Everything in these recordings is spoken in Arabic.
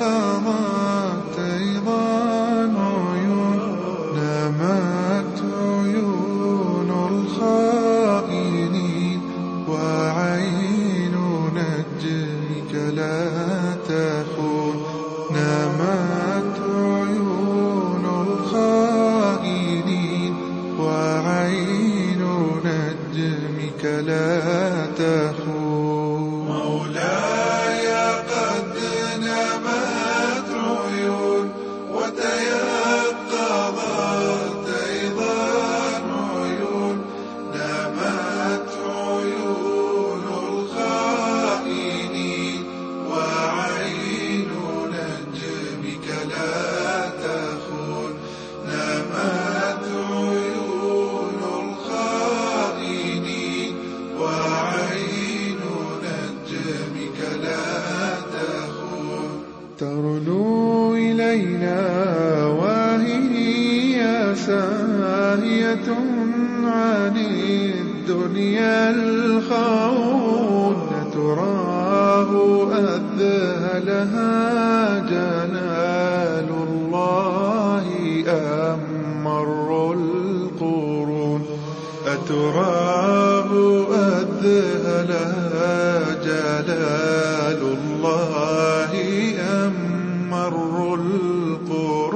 قامت عيون عيون الخائنين وعين نجمك لا تخون. عيون الخائنين وعين نجمك لا تخون. لا عيون الخائنين وعين نجمك لا تخون ترنو إلينا وهي ساهية عن الدنيا الخون تراه أذهلها جلال الله أم مر القرون أتراه أذهلها جلال الله أم مر القرون.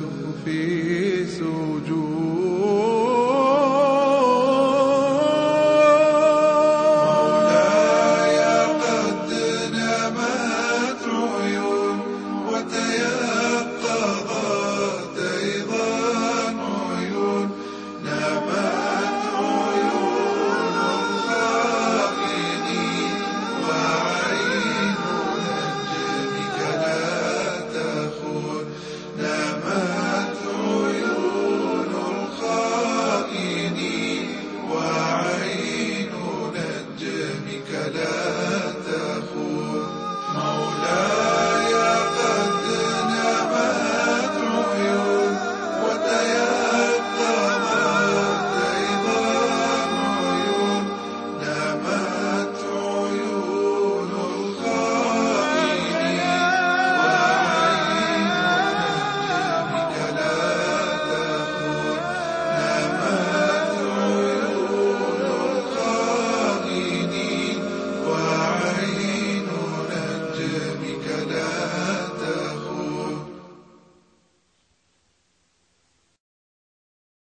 الناس في سجود.